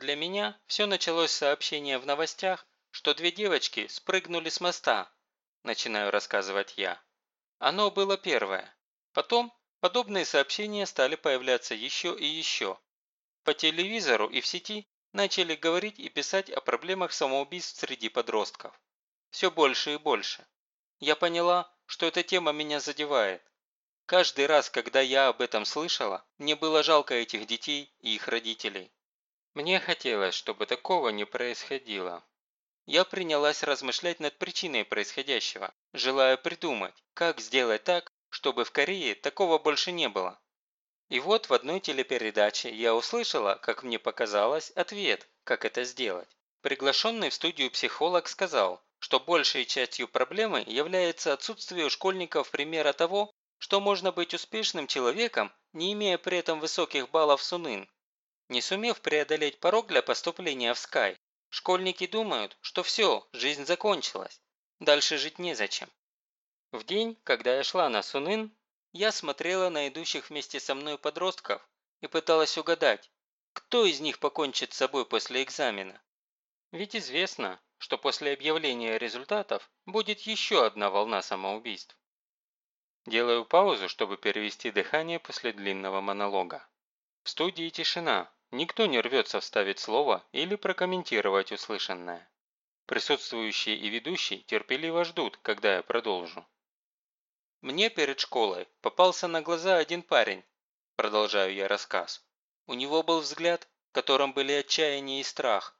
Для меня все началось с сообщения в новостях, что две девочки спрыгнули с моста, начинаю рассказывать я. Оно было первое. Потом подобные сообщения стали появляться еще и еще. По телевизору и в сети начали говорить и писать о проблемах самоубийств среди подростков. Все больше и больше. Я поняла, что эта тема меня задевает. Каждый раз, когда я об этом слышала, мне было жалко этих детей и их родителей. Мне хотелось, чтобы такого не происходило. Я принялась размышлять над причиной происходящего, желая придумать, как сделать так, чтобы в Корее такого больше не было. И вот в одной телепередаче я услышала, как мне показалось, ответ, как это сделать. Приглашенный в студию психолог сказал, что большей частью проблемы является отсутствие у школьников примера того, что можно быть успешным человеком, не имея при этом высоких баллов Сунын, не сумев преодолеть порог для поступления в Скай, школьники думают, что все, жизнь закончилась, дальше жить незачем. В день, когда я шла на Сунын, я смотрела на идущих вместе со мной подростков и пыталась угадать, кто из них покончит с собой после экзамена. Ведь известно, что после объявления результатов будет еще одна волна самоубийств. Делаю паузу, чтобы перевести дыхание после длинного монолога. В студии тишина, Никто не рвется вставить слово или прокомментировать услышанное. Присутствующие и ведущий терпеливо ждут, когда я продолжу. Мне перед школой попался на глаза один парень, продолжаю я рассказ. У него был взгляд, в котором были отчаяние и страх,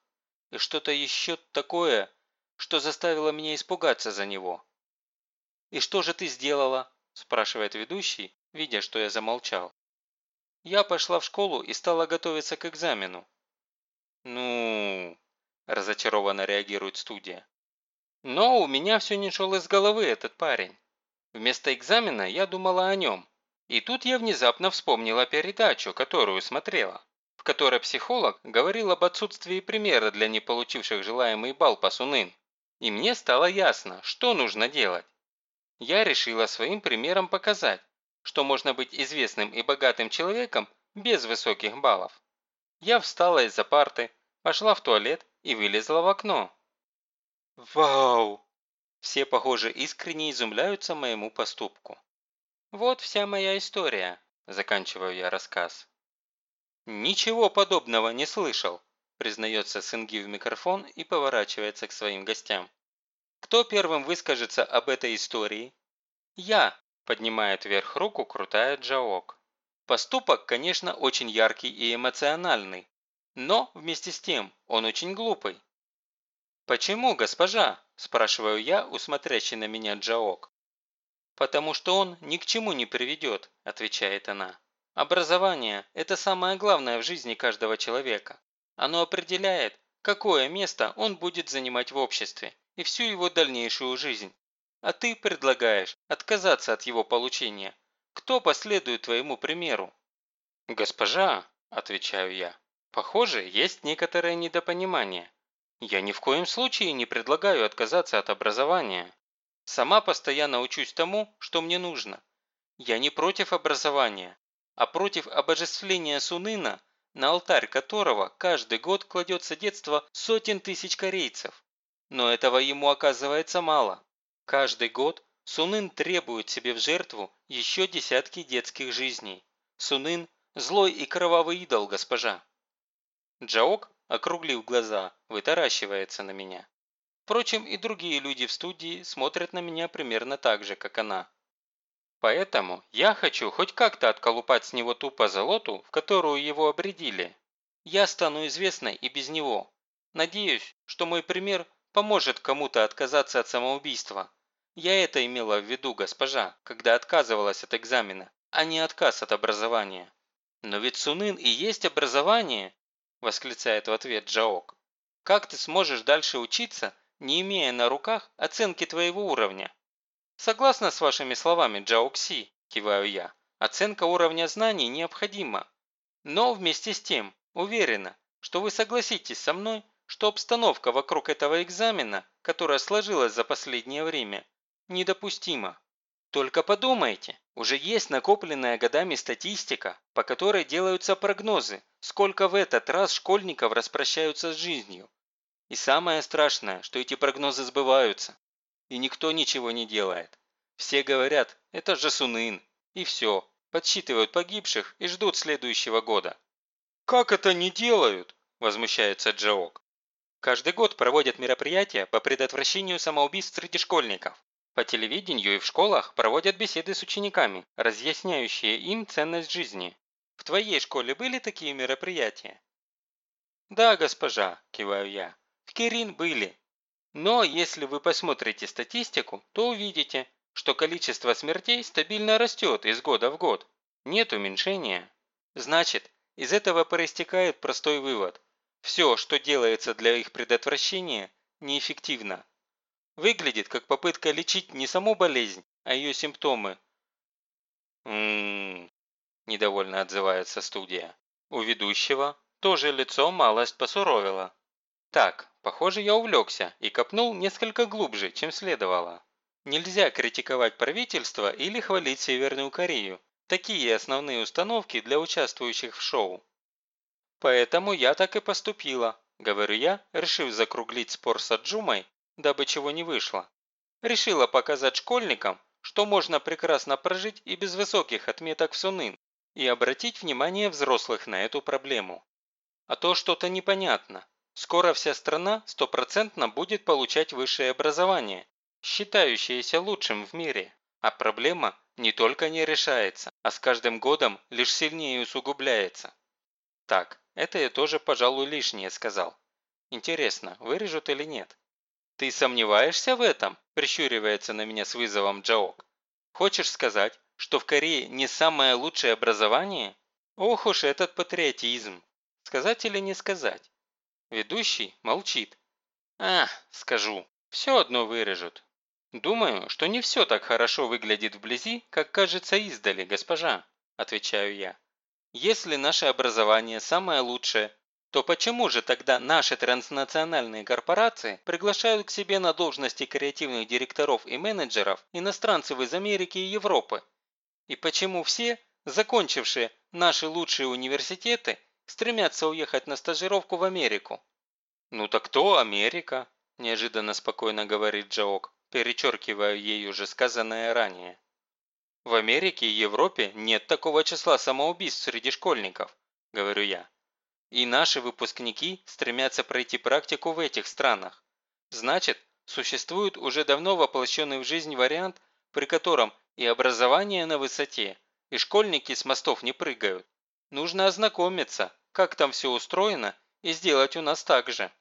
и что-то еще такое, что заставило меня испугаться за него. «И что же ты сделала?» – спрашивает ведущий, видя, что я замолчал. Я пошла в школу и стала готовиться к экзамену. «Ну...» – разочарованно реагирует студия. Но у меня все не шел из головы этот парень. Вместо экзамена я думала о нем. И тут я внезапно вспомнила передачу, которую смотрела, в которой психолог говорил об отсутствии примера для не получивших желаемый балл по Сунын. И мне стало ясно, что нужно делать. Я решила своим примером показать, что можно быть известным и богатым человеком без высоких баллов. Я встала из-за парты, пошла в туалет и вылезла в окно. Вау! Все, похоже, искренне изумляются моему поступку. Вот вся моя история, заканчиваю я рассказ. Ничего подобного не слышал, признается Сынги в микрофон и поворачивается к своим гостям. Кто первым выскажется об этой истории? Я, Поднимает вверх руку крутая Джаок. Поступок, конечно, очень яркий и эмоциональный, но вместе с тем он очень глупый. «Почему, госпожа?» – спрашиваю я у смотрящей на меня Джаок. «Потому что он ни к чему не приведет», – отвечает она. «Образование – это самое главное в жизни каждого человека. Оно определяет, какое место он будет занимать в обществе и всю его дальнейшую жизнь. А ты предлагаешь отказаться от его получения. Кто последует твоему примеру?» «Госпожа», – отвечаю я, – «похоже, есть некоторое недопонимание. Я ни в коем случае не предлагаю отказаться от образования. Сама постоянно учусь тому, что мне нужно. Я не против образования, а против обожествления Сунына, на алтарь которого каждый год кладется детство сотен тысяч корейцев. Но этого ему оказывается мало. Каждый год Сунын требует себе в жертву еще десятки детских жизней. Сунын – злой и кровавый идол, госпожа. Джаок, округлив глаза, вытаращивается на меня. Впрочем, и другие люди в студии смотрят на меня примерно так же, как она. Поэтому я хочу хоть как-то отколупать с него ту позолоту, в которую его обредили. Я стану известной и без него. Надеюсь, что мой пример поможет кому-то отказаться от самоубийства. Я это имела в виду, госпожа, когда отказывалась от экзамена, а не отказ от образования. Но ведь Сунын и есть образование, восклицает в ответ Джаок. Как ты сможешь дальше учиться, не имея на руках оценки твоего уровня? Согласна с вашими словами, Джаокси, киваю я. Оценка уровня знаний необходима. Но вместе с тем, уверена, что вы согласитесь со мной, что обстановка вокруг этого экзамена, которая сложилась за последнее время, недопустимо. Только подумайте, Уже есть накопленная годами статистика, по которой делаются прогнозы, сколько в этот раз школьников распрощаются с жизнью. И самое страшное, что эти прогнозы сбываются. И никто ничего не делает. Все говорят, это же Сунын. И все, подсчитывают погибших и ждут следующего года. «Как это не делают?» – возмущается Джоок. Каждый год проводят мероприятия по предотвращению самоубийств среди школьников. По телевидению и в школах проводят беседы с учениками, разъясняющие им ценность жизни. В твоей школе были такие мероприятия? Да, госпожа, киваю я. В Кирин были. Но если вы посмотрите статистику, то увидите, что количество смертей стабильно растет из года в год. Нет уменьшения. Значит, из этого проистекает простой вывод. Все, что делается для их предотвращения, неэффективно. Выглядит как попытка лечить не саму болезнь, а ее симптомы. «М-м-м», недовольно отзывается студия. У ведущего тоже лицо малость посуровило. Так, похоже, я увлекся и копнул несколько глубже, чем следовало. Нельзя критиковать правительство или хвалить Северную Корею. Такие основные установки для участвующих в шоу. Поэтому я так и поступила, говорю я, решив закруглить спор с Аджумой дабы чего не вышло. Решила показать школьникам, что можно прекрасно прожить и без высоких отметок в Сунын, и обратить внимание взрослых на эту проблему. А то что-то непонятно. Скоро вся страна стопроцентно будет получать высшее образование, считающееся лучшим в мире. А проблема не только не решается, а с каждым годом лишь сильнее усугубляется. Так, это я тоже, пожалуй, лишнее сказал. Интересно, вырежут или нет? «Ты сомневаешься в этом?» – прищуривается на меня с вызовом Джаок. «Хочешь сказать, что в Корее не самое лучшее образование? Ох уж этот патриотизм! Сказать или не сказать?» Ведущий молчит. «А, скажу, все одно вырежут. Думаю, что не все так хорошо выглядит вблизи, как кажется издали, госпожа», – отвечаю я. «Если наше образование самое лучшее, то почему же тогда наши транснациональные корпорации приглашают к себе на должности креативных директоров и менеджеров иностранцев из Америки и Европы? И почему все, закончившие наши лучшие университеты, стремятся уехать на стажировку в Америку? «Ну так кто Америка?» – неожиданно спокойно говорит Джаок, перечеркивая ей уже сказанное ранее. «В Америке и Европе нет такого числа самоубийств среди школьников», – говорю я. И наши выпускники стремятся пройти практику в этих странах. Значит, существует уже давно воплощенный в жизнь вариант, при котором и образование на высоте, и школьники с мостов не прыгают. Нужно ознакомиться, как там все устроено, и сделать у нас так же.